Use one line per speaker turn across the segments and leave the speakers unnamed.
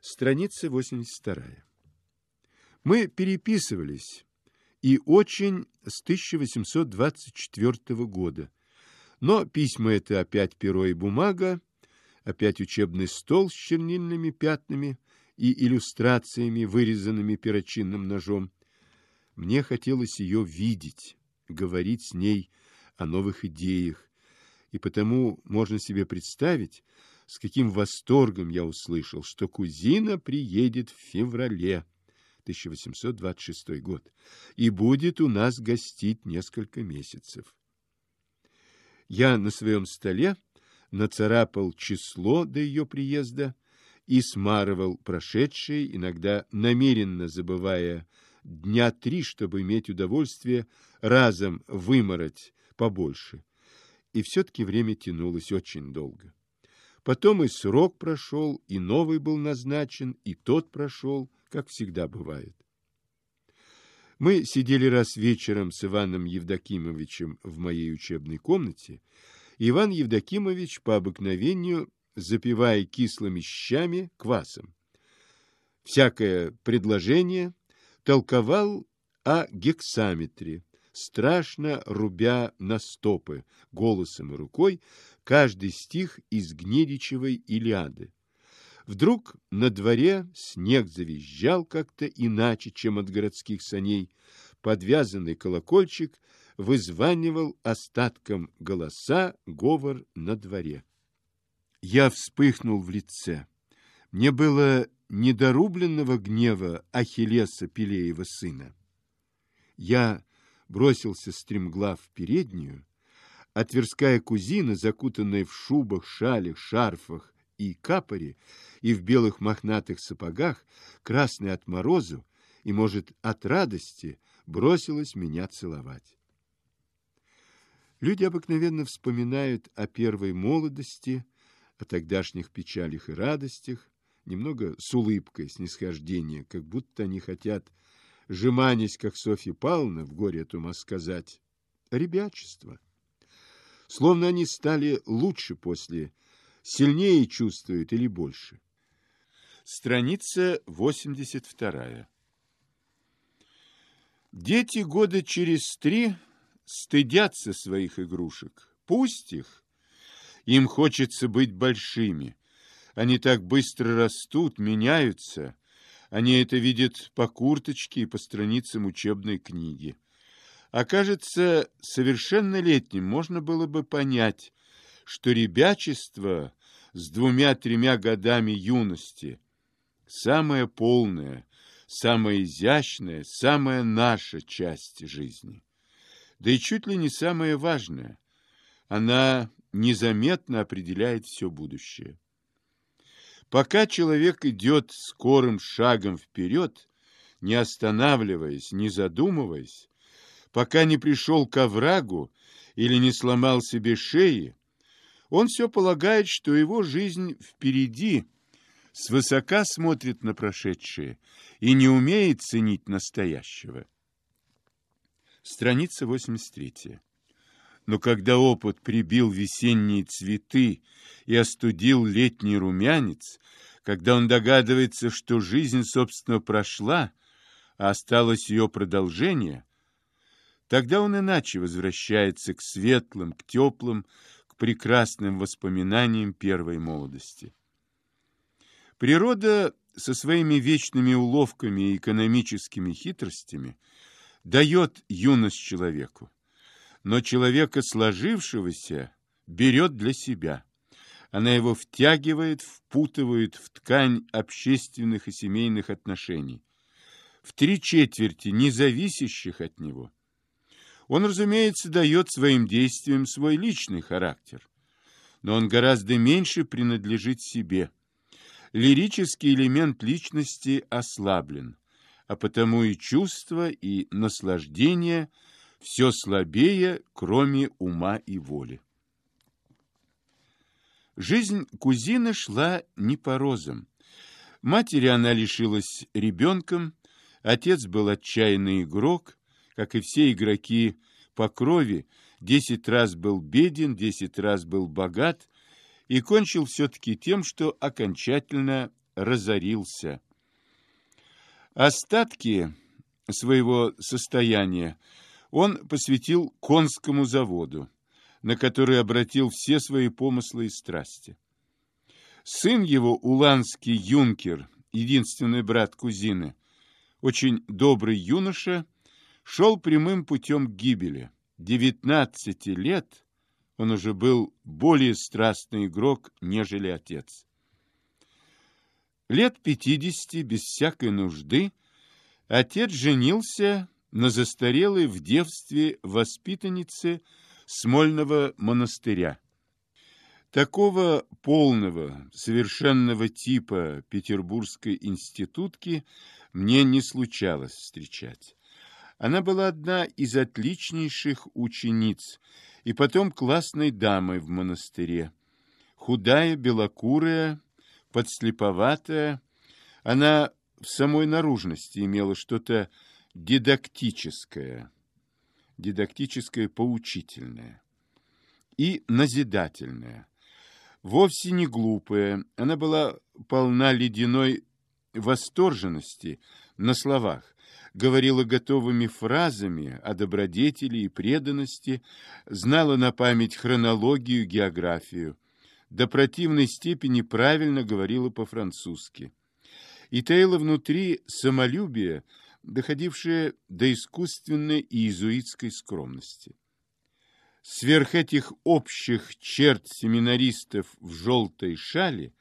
Страница 82. Мы переписывались, и очень с 1824 года. Но письма это опять перо и бумага, опять учебный стол с чернильными пятнами и иллюстрациями, вырезанными перочинным ножом. Мне хотелось ее видеть, говорить с ней о новых идеях, и потому можно себе представить, с каким восторгом я услышал, что кузина приедет в феврале 1826 год и будет у нас гостить несколько месяцев. Я на своем столе нацарапал число до ее приезда и смарывал прошедшие, иногда намеренно забывая дня три, чтобы иметь удовольствие разом вымороть побольше. И все-таки время тянулось очень долго. Потом и срок прошел, и новый был назначен, и тот прошел, как всегда бывает. Мы сидели раз вечером с Иваном Евдокимовичем в моей учебной комнате. Иван Евдокимович по обыкновению, запивая кислыми щами, квасом. Всякое предложение толковал о гексаметре, страшно рубя на стопы, голосом и рукой, каждый стих из Гнедичевой Илиады. Вдруг на дворе снег завизжал как-то иначе, чем от городских саней. Подвязанный колокольчик вызванивал остатком голоса говор на дворе. Я вспыхнул в лице. Мне было недорубленного гнева Ахиллеса Пелеева сына. Я бросился стремглав в переднюю, а Тверская кузина, закутанная в шубах, шалях, шарфах и капоре, и в белых мохнатых сапогах, красной от морозу и, может, от радости, бросилась меня целовать. Люди обыкновенно вспоминают о первой молодости, о тогдашних печалях и радостях, немного с улыбкой снисхождения, как будто они хотят, жеманясь, как Софья Павловна в горе тума сказать, ребячество. Словно они стали лучше после сильнее чувствуют или больше. Страница 82. Дети года через три стыдятся своих игрушек. Пусть их. Им хочется быть большими. Они так быстро растут, меняются. Они это видят по курточке и по страницам учебной книги. Окажется, совершеннолетним можно было бы понять, что ребячество с двумя-тремя годами юности самая полная, самая изящная, самая наша часть жизни. Да и чуть ли не самая важная. Она незаметно определяет все будущее. Пока человек идет скорым шагом вперед, не останавливаясь, не задумываясь, пока не пришел к оврагу или не сломал себе шеи, он все полагает, что его жизнь впереди, свысока смотрит на прошедшее и не умеет ценить настоящего. Страница 83. Но когда опыт прибил весенние цветы и остудил летний румянец, когда он догадывается, что жизнь, собственно, прошла, а осталось ее продолжение, тогда он иначе возвращается к светлым, к теплым, прекрасным воспоминаниям первой молодости. Природа со своими вечными уловками и экономическими хитростями дает юность человеку, но человека сложившегося берет для себя. Она его втягивает, впутывает в ткань общественных и семейных отношений, в три четверти независящих от него – он, разумеется, дает своим действиям свой личный характер, но он гораздо меньше принадлежит себе. Лирический элемент личности ослаблен, а потому и чувство, и наслаждение все слабее, кроме ума и воли. Жизнь кузины шла не по розам. Матери она лишилась ребенком, отец был отчаянный игрок, как и все игроки по крови, десять раз был беден, десять раз был богат и кончил все-таки тем, что окончательно разорился. Остатки своего состояния он посвятил конскому заводу, на который обратил все свои помыслы и страсти. Сын его, уланский юнкер, единственный брат кузины, очень добрый юноша, шел прямым путем к гибели. Девятнадцати лет он уже был более страстный игрок, нежели отец. Лет пятидесяти, без всякой нужды, отец женился на застарелой в девстве воспитаннице Смольного монастыря. Такого полного, совершенного типа петербургской институтки мне не случалось встречать. Она была одна из отличнейших учениц и потом классной дамой в монастыре. Худая, белокурая, подслеповатая, она в самой наружности имела что-то дидактическое, дидактическое поучительное и назидательное. Вовсе не глупая, она была полна ледяной восторженности на словах, говорила готовыми фразами о добродетели и преданности, знала на память хронологию, географию, до противной степени правильно говорила по-французски. И таила внутри самолюбие, доходившее до искусственной и иезуитской скромности. Сверх этих общих черт семинаристов в желтой шале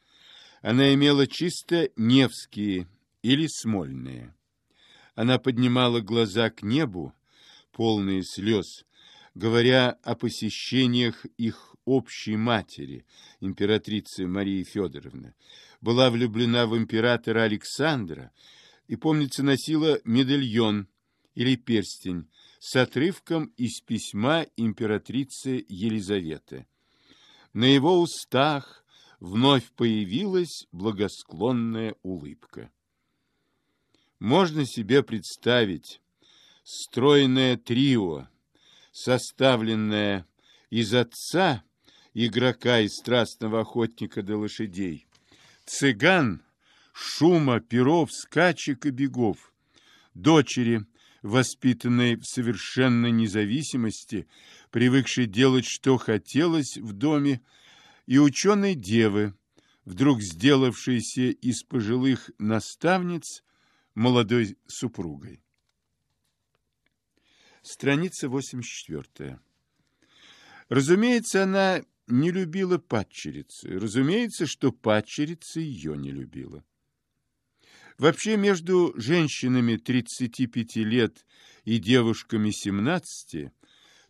она имела чисто невские или смольные. Она поднимала глаза к небу, полные слез, говоря о посещениях их общей матери, императрицы Марии Федоровны, была влюблена в императора Александра и, помнится, носила медальон или перстень с отрывком из письма императрицы Елизаветы. На его устах вновь появилась благосклонная улыбка. Можно себе представить стройное трио, составленное из отца, игрока и страстного охотника до лошадей, цыган, шума, перов, скачек и бегов, дочери, воспитанной в совершенной независимости, привыкшей делать, что хотелось в доме, и ученой девы, вдруг сделавшейся из пожилых наставниц молодой супругой. Страница 84. Разумеется, она не любила падчерицы. Разумеется, что падчерица ее не любила. Вообще, между женщинами 35 лет и девушками 17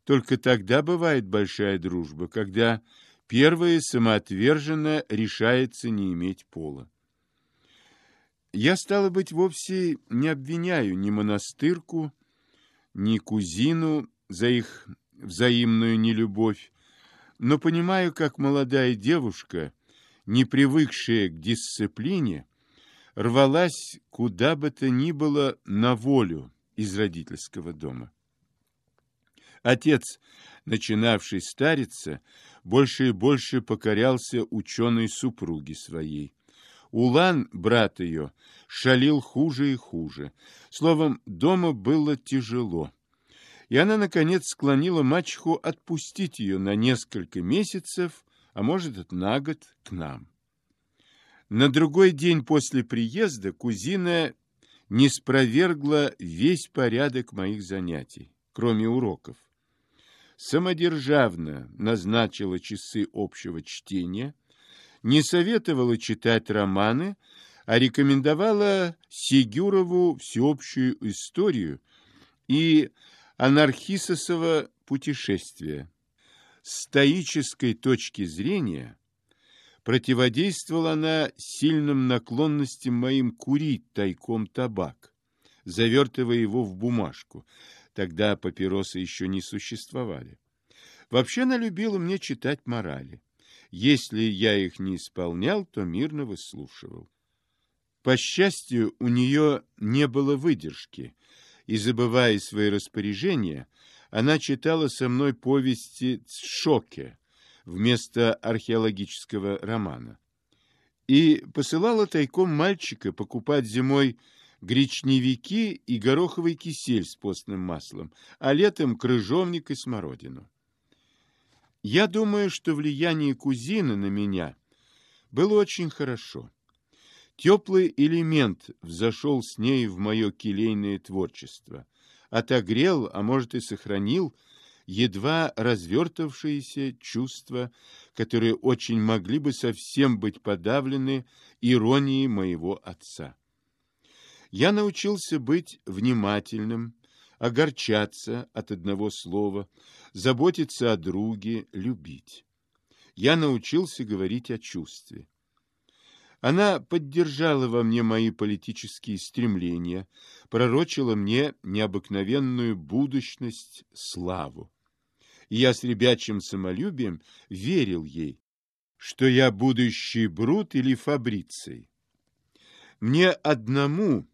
только тогда бывает большая дружба, когда первая самоотверженно решается не иметь пола. Я, стало быть, вовсе не обвиняю ни монастырку, ни кузину за их взаимную нелюбовь, но понимаю, как молодая девушка, не привыкшая к дисциплине, рвалась куда бы то ни было на волю из родительского дома. Отец, начинавший стариться, больше и больше покорялся ученой супруге своей. Улан, брат ее, шалил хуже и хуже. Словом, дома было тяжело. И она, наконец, склонила мачеху отпустить ее на несколько месяцев, а может, на год, к нам. На другой день после приезда кузина не спровергла весь порядок моих занятий, кроме уроков. Самодержавно назначила часы общего чтения – не советовала читать романы, а рекомендовала Сигюрову всеобщую историю и анархисосово путешествие. С стоической точки зрения противодействовала она сильным наклонностям моим курить тайком табак, завертывая его в бумажку. Тогда папиросы еще не существовали. Вообще она любила мне читать морали. Если я их не исполнял, то мирно выслушивал. По счастью, у нее не было выдержки, и, забывая свои распоряжения, она читала со мной повести Шоке вместо археологического романа. и посылала тайком мальчика покупать зимой гречневики и гороховый кисель с постным маслом, а летом крыжовник и смородину. Я думаю, что влияние кузины на меня было очень хорошо. Теплый элемент взошел с ней в мое келейное творчество, отогрел, а может и сохранил, едва развертавшиеся чувства, которые очень могли бы совсем быть подавлены иронией моего отца. Я научился быть внимательным, огорчаться от одного слова, заботиться о друге, любить. Я научился говорить о чувстве. Она поддержала во мне мои политические стремления, пророчила мне необыкновенную будущность, славу. Я с ребячим самолюбием верил ей, что я будущий Брут или Фабриций. Мне одному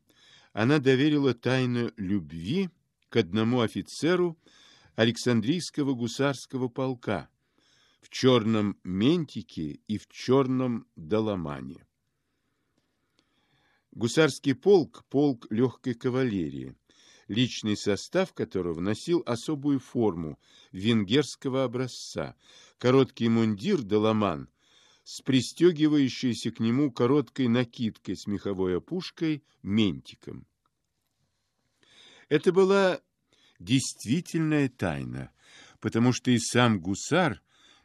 она доверила тайну любви к одному офицеру Александрийского гусарского полка в черном ментике и в черном доломане. Гусарский полк – полк легкой кавалерии, личный состав которого носил особую форму венгерского образца, короткий мундир доломан с пристегивающейся к нему короткой накидкой с меховой опушкой, ментиком. Это была действительная тайна, потому что и сам гусар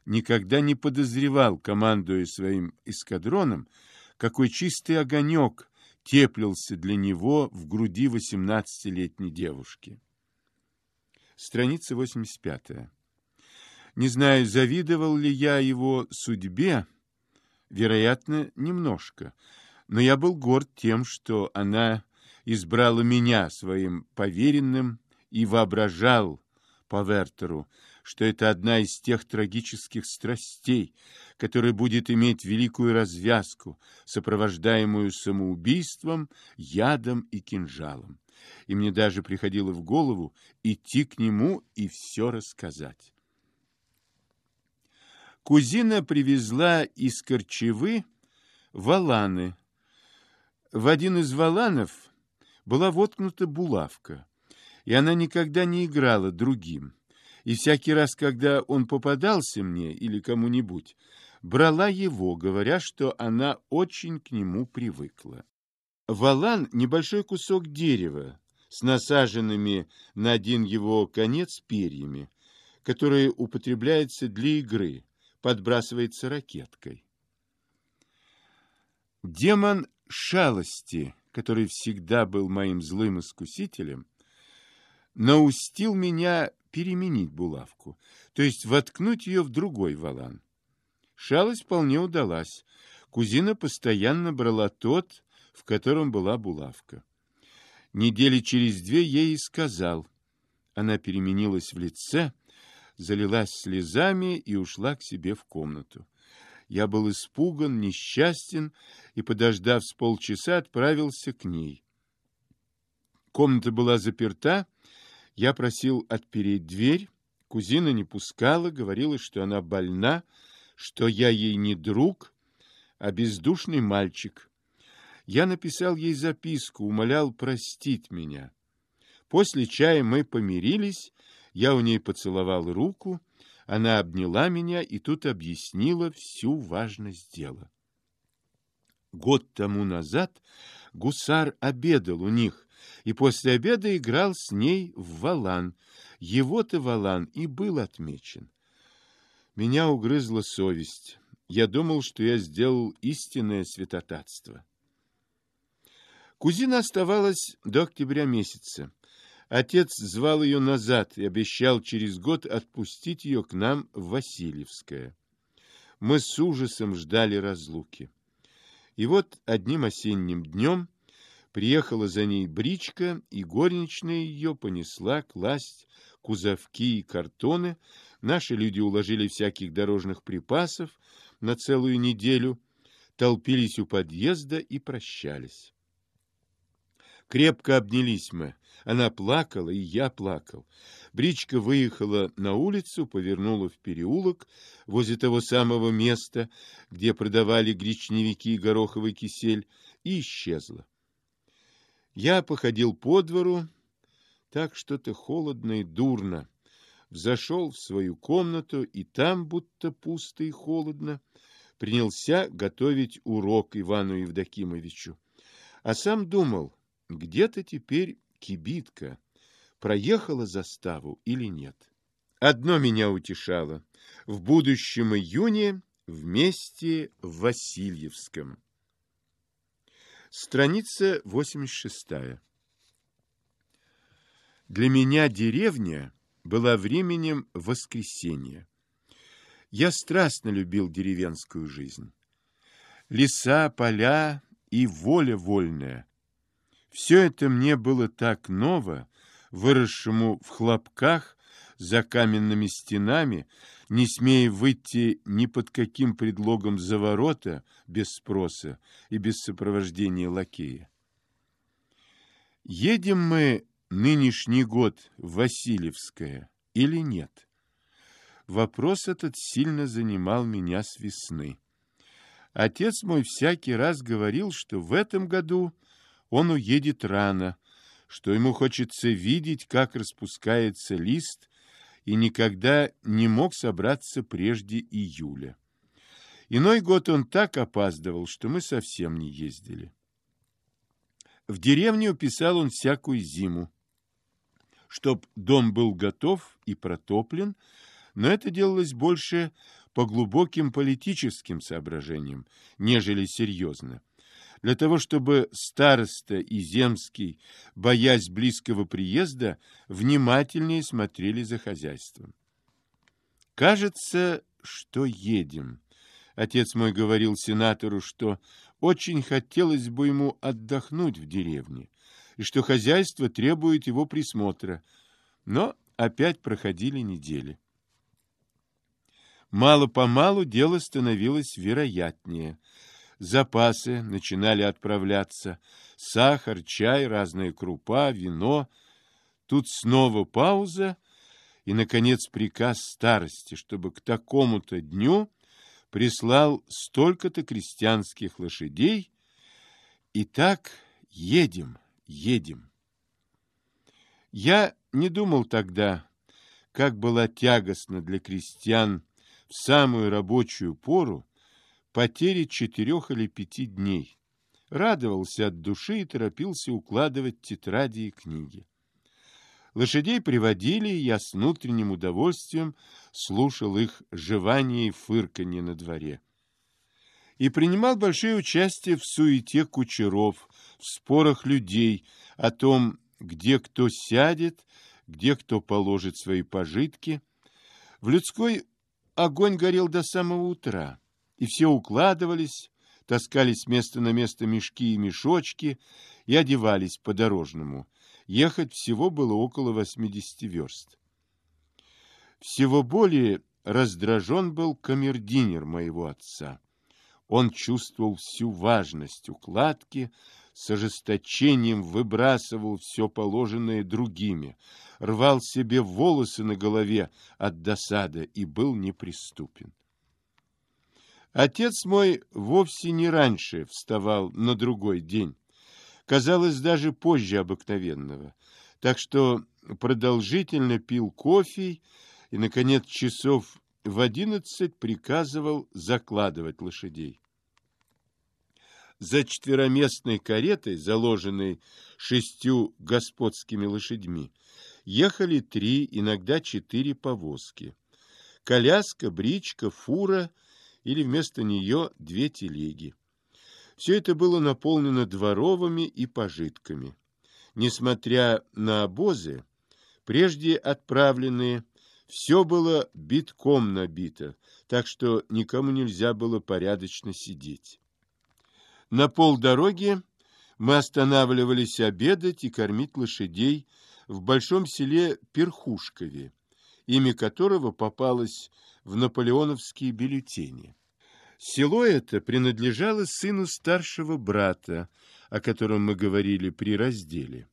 никогда не подозревал, командуя своим эскадроном, какой чистый огонек теплился для него в груди восемнадцатилетней девушки. Страница 85. Не знаю, завидовал ли я его судьбе, вероятно, немножко, но я был горд тем, что она избрала меня своим поверенным и воображал по Вертеру, что это одна из тех трагических страстей, которая будет иметь великую развязку, сопровождаемую самоубийством, ядом и кинжалом. И мне даже приходило в голову идти к нему и все рассказать. Кузина привезла из Корчевы валаны. В один из валанов была воткнута булавка, и она никогда не играла другим. И всякий раз, когда он попадался мне или кому-нибудь, брала его, говоря, что она очень к нему привыкла. Валан — небольшой кусок дерева с насаженными на один его конец перьями, который употребляется для игры, подбрасывается ракеткой. Демон шалости, который всегда был моим злым искусителем, наустил меня переменить булавку, то есть воткнуть ее в другой валан. Шалость вполне удалась. Кузина постоянно брала тот, в котором была булавка. Недели через две ей и сказал. Она переменилась в лице, залилась слезами и ушла к себе в комнату. Я был испуган, несчастен и, подождав с полчаса, отправился к ней. Комната была заперта, я просил отпереть дверь, кузина не пускала, говорила, что она больна, что я ей не друг, а бездушный мальчик. Я написал ей записку, умолял простить меня. После чая мы помирились, я у ней поцеловал руку, она обняла меня и тут объяснила всю важность дела. Год тому назад гусар обедал у них, и после обеда играл с ней в валан. Его-то валан и был отмечен. Меня угрызла совесть. Я думал, что я сделал истинное святотатство. Кузина оставалась до октября месяца. Отец звал ее назад и обещал через год отпустить ее к нам в Васильевское. Мы с ужасом ждали разлуки. И вот одним осенним днем приехала за ней бричка, и горничная ее понесла класть кузовки и картоны. Наши люди уложили всяких дорожных припасов на целую неделю, толпились у подъезда и прощались. Крепко обнялись мы. Она плакала, и я плакал. Бричка выехала на улицу, повернула в переулок возле того самого места, где продавали гречневики и гороховый кисель, и исчезла. Я походил по двору, так что-то холодно и дурно. Взошел в свою комнату, и там, будто пусто и холодно, принялся готовить урок Ивану Евдокимовичу. А сам думал, где-то теперь кибитка, проехала заставу или нет. Одно меня утешало. В будущем июне вместе в Васильевском. Страница 86. Для меня деревня была временем воскресенья. Я страстно любил деревенскую жизнь. Леса, поля и воля вольная. Все это мне было так ново, выросшему в хлопках, за каменными стенами, не смея выйти ни под каким предлогом за ворота без спроса и без сопровождения лакея. Едем мы нынешний год в Васильевское или нет? Вопрос этот сильно занимал меня с весны. Отец мой всякий раз говорил, что в этом году он уедет рано, что ему хочется видеть, как распускается лист, и никогда не мог собраться прежде июля. Иной год он так опаздывал, что мы совсем не ездили. В деревню писал он всякую зиму, чтоб дом был готов и протоплен, но это делалось больше по глубоким политическим соображениям, нежели серьезно для того, чтобы староста и земский, боясь близкого приезда, внимательнее смотрели за хозяйством. «Кажется, что едем». Отец мой говорил сенатору, что очень хотелось бы ему отдохнуть в деревне, и что хозяйство требует его присмотра, но опять проходили недели. Мало-помалу дело становилось вероятнее – запасы начинали отправляться. Сахар, чай, разная крупа, вино. Тут снова пауза и, наконец, приказ старости, чтобы к такому-то дню прислал столько-то крестьянских лошадей. И так едем, едем. Я не думал тогда, как была тягостна для крестьян в самую рабочую пору потери четырех или пяти дней. Радовался от души и торопился укладывать тетради и книги. Лошадей приводили, и я с внутренним удовольствием слушал их жевание и фырканье на дворе. И принимал большое участие в суете кучеров, в спорах людей о том, где кто сядет, где кто положит свои пожитки. В людской огонь горел до самого утра и все укладывались, таскали с места на место мешки и мешочки и одевались по-дорожному. Ехать всего было около 80 верст. Всего более раздражен был камердинер моего отца. Он чувствовал всю важность укладки, с ожесточением выбрасывал все положенное другими, рвал себе волосы на голове от досады и был неприступен. Отец мой вовсе не раньше вставал на другой день, казалось, даже позже обыкновенного, так что продолжительно пил кофе и, наконец, часов в одиннадцать приказывал закладывать лошадей. За четвероместной каретой, заложенной шестью господскими лошадьми, ехали три, иногда четыре повозки. Коляска, бричка, фура — или вместо нее две телеги. Все это было наполнено дворовыми и пожитками. Несмотря на обозы, прежде отправленные, все было битком набито, так что никому нельзя было порядочно сидеть. На полдороги мы останавливались обедать и кормить лошадей в большом селе Перхушкове, имя которого попалось в наполеоновские бюллетени. Село это принадлежало сыну старшего брата, о котором мы говорили при разделе.